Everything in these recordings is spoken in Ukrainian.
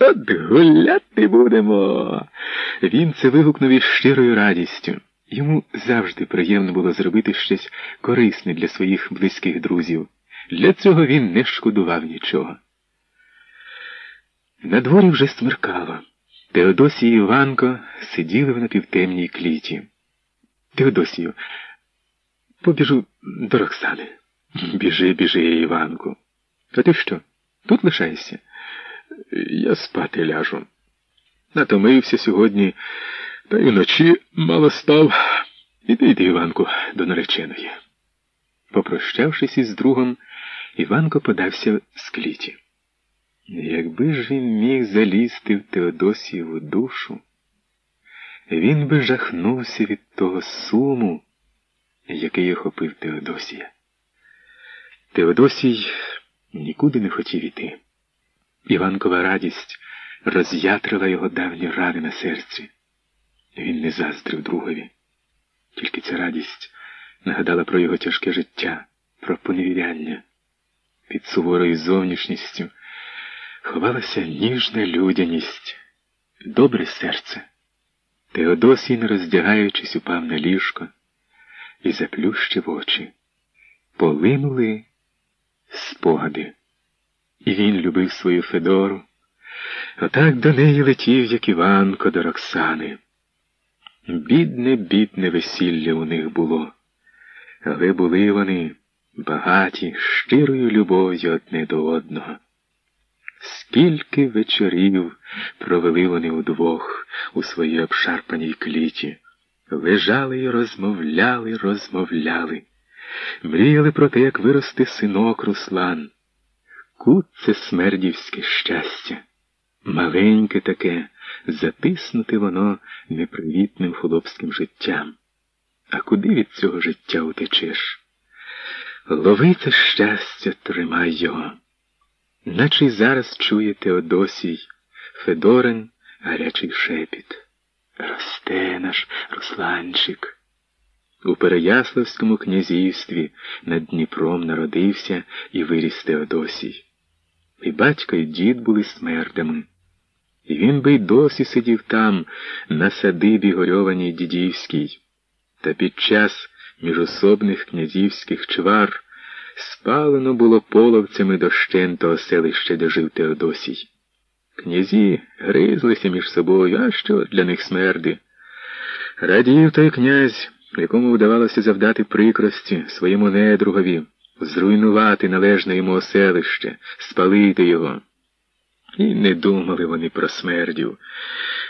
От гуляти будемо. Він це вигукнув із щирою радістю. Йому завжди приємно було зробити щось корисне для своїх близьких друзів. Для цього він не шкодував нічого. На дворі вже смеркало. Теодосій і Іванко сиділи в напівтемній кліті. Теодосію, побіжу до Роксани. Біжи, біжи, Іванку. А ти що? Тут лишаєшся? Я спати ляжу. Натомився сьогодні, та й вночі мало спав. Іди йди, Іванку, до нареченої. Попрощавшись із другом, Іванко подався з кліті. Якби ж він міг залізти в Теодосієву душу, він би жахнувся від того суму, який охопив Теодосія. Теодосій нікуди не хотів іти. Іванкова радість роз'ятрила його давні рани на серці. Він не заздрив другові. Тільки ця радість нагадала про його тяжке життя, про поневіряння. Під суворою зовнішністю ховалася ніжна людяність, добре серце. Теодосій, не роздягаючись, упав на ліжко і заплющив очі. Полинули спогади. І він любив свою Федору. Отак до неї летів, як Іванко до Роксани. Бідне, бідне весілля у них було, але були вони багаті, щирою любов'ю одне до одного. Скільки вечорів провели вони удвох у своїй обшарпаній кліті, лежали й розмовляли, розмовляли, мріяли про те, як виросте синок Руслан. Це смердівське щастя. Маленьке таке, затиснути воно непривітним хлопським життям. А куди від цього життя утечеш? Лови це щастя, тримай його. Наче й зараз чує Теодосій, Федорин гарячий шепіт. Росте наш Русланчик. У Переяславському князівстві над Дніпром народився і виріс Теодосій. І батько і дід були смердами. І він би й досі сидів там, на садибі горьованій дідівській. Та під час міжособних князівських чвар спалено було половцями дощен того селища, де жив Теодосій. Князі гризлися між собою, а що для них смерди. Радів той князь, якому вдавалося завдати прикрості своєму недругові, зруйнувати належне йому оселище, спалити його. І не думали вони про смердів,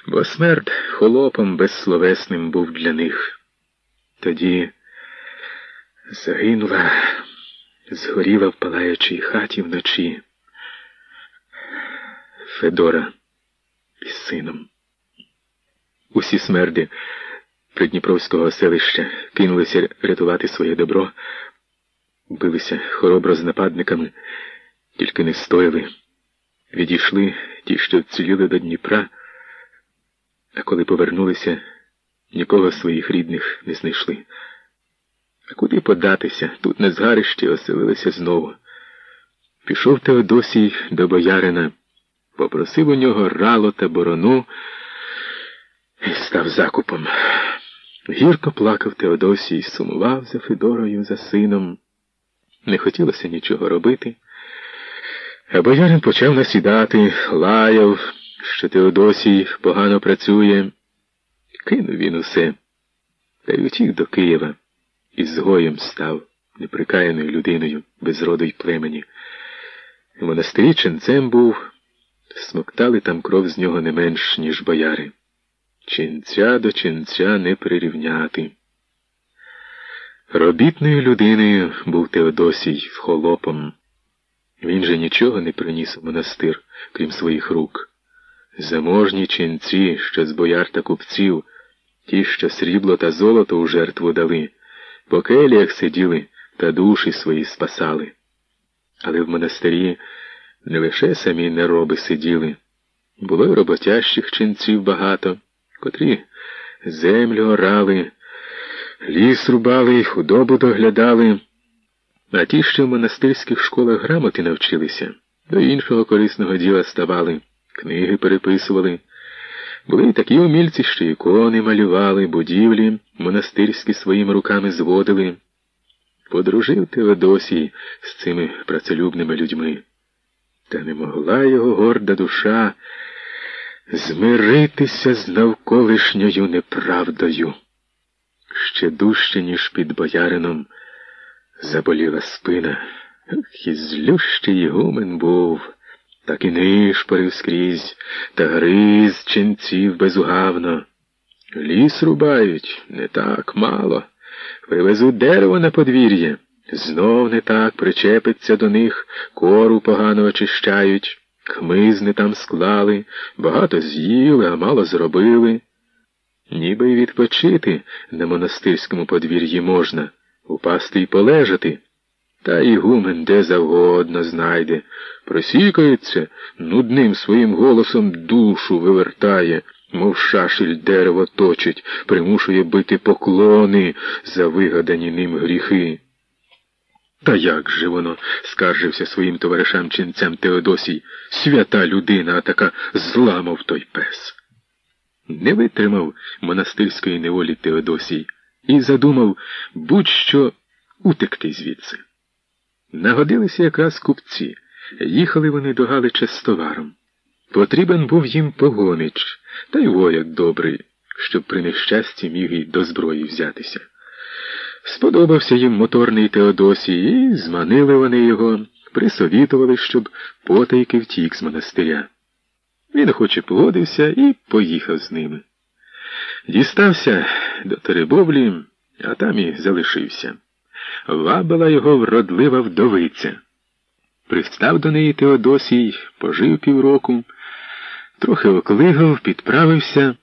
бо смерть холопом безсловесним був для них. Тоді загинула, згоріла в палаючій хаті вночі Федора із сином. Усі смерди придніпровського селища кинулися рятувати своє добро, билися хоробро з нападниками, тільки не стояли. Відійшли ті, що вціліли до Дніпра, а коли повернулися, нікого своїх рідних не знайшли. А куди податися? Тут на згарищі оселилися знову. Пішов Теодосій до боярина, попросив у нього рало та борону і став закупом. Гірко плакав Теодосій, сумував за Федорою, за сином. Не хотілося нічого робити. А боярин почав насідати, лаяв, що Теодосій погано працює. Кинув він усе, та й утік до Києва і згоєм став неприкаяною людиною без роду й племені. В монастирі ченцем був, смоктали там кров з нього не менш, ніж бояри. Ченця до ченця не прирівняти. Робітною людиною був Теодосій холопом. Він же нічого не приніс у монастир, крім своїх рук. Заможні ченці, що з бояр та купців, ті, що срібло та золото у жертву дали, по келіях сиділи та душі свої спасали. Але в монастирі не лише самі нероби сиділи, було й роботящих ченців багато, котрі землю орали, ліс рубали, худобу доглядали. А ті, що в монастирських школах грамоти навчилися, до іншого корисного діла ставали, книги переписували. Були й такі умільці, що ікони малювали, будівлі монастирські своїми руками зводили. Подружив Теодосій з цими працелюбними людьми. Та не могла його горда душа змиритися з навколишньою неправдою. Ще дужче, ніж під боярином, заболіла спина. І злющий ігумен був, так і нишпорив скрізь, та гриз ченців безугавно. Ліс рубають не так мало. Привезуть дерево на подвір'я. Знов не так причепиться до них, кору погано очищають, хмизни там склали, багато з'їли, а мало зробили. Ніби й відпочити на монастирському подвір'ї можна, упасти й полежати. Та і гумен де завгодно знайде, просікається, нудним своїм голосом душу вивертає, мов шашель дерево точить, примушує бити поклони за вигадані ним гріхи. Та як же воно, скаржився своїм товаришам ченцям Теодосій, свята людина, а така зла, мов той пес. Не витримав монастирської неволі Теодосій і задумав будь-що утекти звідси. Нагодилися якраз купці. Їхали вони до Галича з товаром. Потрібен був їм погонич, та й вояк добрий, щоб при нещасті міг і до зброї взятися. Сподобався їм моторний Теодосій, і зманили вони його, присовітували, щоб потайки втік з монастиря. Він охоче погодився і поїхав з ними. Дістався до Теребовлі, а там і залишився. Вабила його вродлива вдовиця. Пристав до неї Теодосій, пожив півроку, трохи оклигав, підправився.